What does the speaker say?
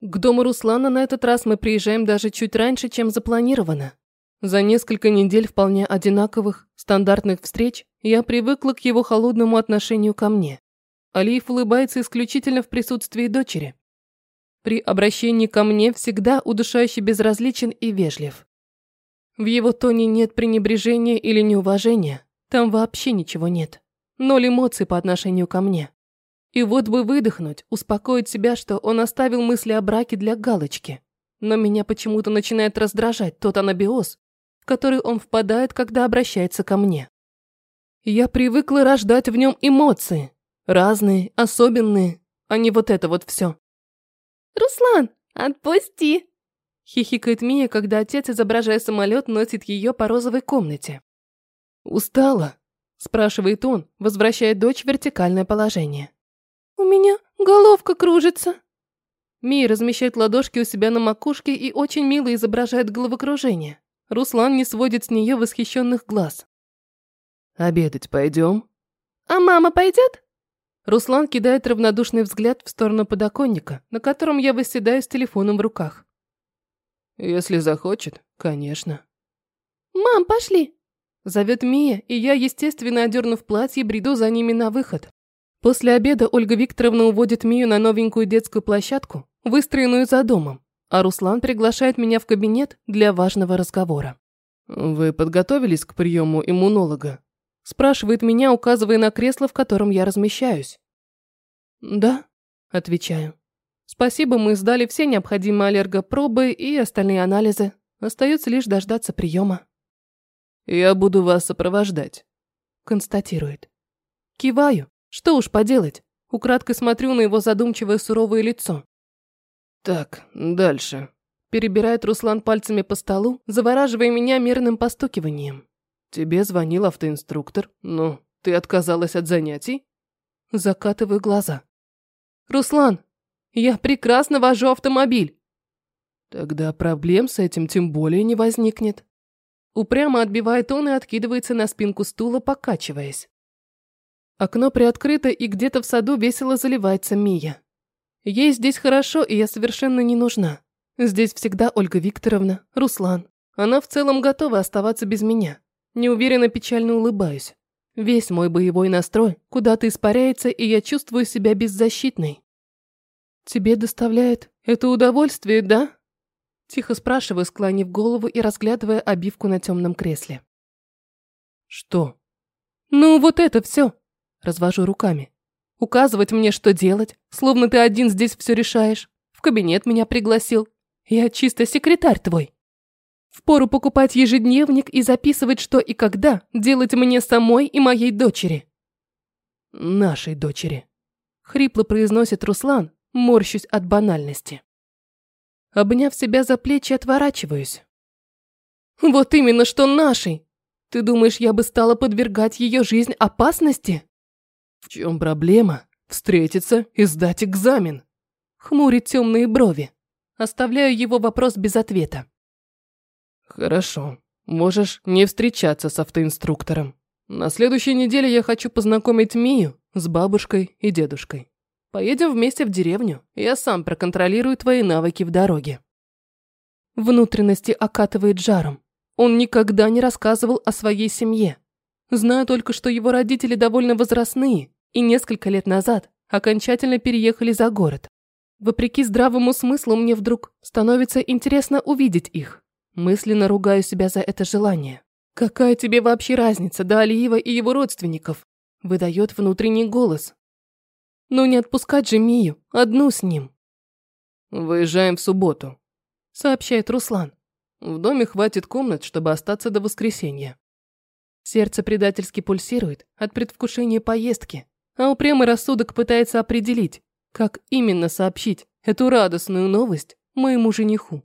К дому Руслана на этот раз мы приезжаем даже чуть раньше, чем запланировано. За несколько недель вполне одинаковых, стандартных встреч я привыкла к его холодному отношению ко мне. Алиев улыбается исключительно в присутствии дочери. При обращении ко мне всегда удушающе безразличен и вежлив. В его тоне нет пренебрежения или неуважения, там вообще ничего нет. Ноль эмоций по отношению ко мне. И вот бы выдохнуть, успокоить себя, что он оставил мысли о браке для галочки. Но меня почему-то начинает раздражать тот анабиоз, в который он впадает, когда обращается ко мне. Я привыкла рождать в нем эмоции. Разные, особенные, а не вот это вот все. «Руслан, отпусти!» Хихикает Мия, когда отец, изображая самолет, носит ее по розовой комнате. «Устала?» – спрашивает он, возвращая дочь в вертикальное положение. «У меня головка кружится». Мия размещает ладошки у себя на макушке и очень мило изображает головокружение. Руслан не сводит с нее восхищенных глаз. «Обедать пойдем?» «А мама пойдет?» Руслан кидает равнодушный взгляд в сторону подоконника, на котором я восседаю с телефоном в руках. «Если захочет, конечно». «Мам, пошли!» Зовет Мия, и я, естественно, одернув платье, бреду за ними на выход. После обеда Ольга Викторовна уводит Мию на новенькую детскую площадку, выстроенную за домом, а Руслан приглашает меня в кабинет для важного разговора. «Вы подготовились к приему иммунолога?» Спрашивает меня, указывая на кресло, в котором я размещаюсь. «Да», – отвечаю. «Спасибо, мы сдали все необходимые аллергопробы и остальные анализы. Остается лишь дождаться приема». «Я буду вас сопровождать», – констатирует. Киваю. Что уж поделать, украдкой смотрю на его задумчивое суровое лицо. Так, дальше. Перебирает Руслан пальцами по столу, завораживая меня мирным постукиванием. Тебе звонил автоинструктор, но ты отказалась от занятий? Закатываю глаза. Руслан, я прекрасно вожу автомобиль. Тогда проблем с этим тем более не возникнет. Упрямо отбивает он и откидывается на спинку стула, покачиваясь. Окно приоткрыто, и где-то в саду весело заливается Мия. Ей здесь хорошо, и я совершенно не нужна. Здесь всегда Ольга Викторовна, Руслан. Она в целом готова оставаться без меня. Неуверенно печально улыбаюсь. Весь мой боевой настрой куда-то испаряется, и я чувствую себя беззащитной. «Тебе доставляет это удовольствие, да?» Тихо спрашиваю, склонив голову и разглядывая обивку на темном кресле. «Что?» «Ну, вот это все. Развожу руками. Указывать мне, что делать, словно ты один здесь все решаешь. В кабинет меня пригласил. Я чисто секретарь твой. Впору покупать ежедневник и записывать, что и когда делать мне самой и моей дочери. Нашей дочери. Хрипло произносит Руслан, морщусь от банальности. Обняв себя за плечи, отворачиваюсь. Вот именно, что нашей. Ты думаешь, я бы стала подвергать ее жизнь опасности? В чем проблема? Встретиться и сдать экзамен. Хмурит темные брови. Оставляю его вопрос без ответа. Хорошо. Можешь не встречаться с автоинструктором. На следующей неделе я хочу познакомить Мию с бабушкой и дедушкой. Поедем вместе в деревню. Я сам проконтролирую твои навыки в дороге. Внутренности окатывает жаром. Он никогда не рассказывал о своей семье. Знаю только, что его родители довольно возрастные и несколько лет назад окончательно переехали за город. Вопреки здравому смыслу мне вдруг становится интересно увидеть их. Мысленно ругаю себя за это желание. Какая тебе вообще разница до Алиева и его родственников? Выдает внутренний голос. Но не отпускать же Мию, одну с ним. Выезжаем в субботу, сообщает Руслан. В доме хватит комнат, чтобы остаться до воскресенья. Сердце предательски пульсирует от предвкушения поездки, а упрямый рассудок пытается определить, как именно сообщить эту радостную новость моему жениху.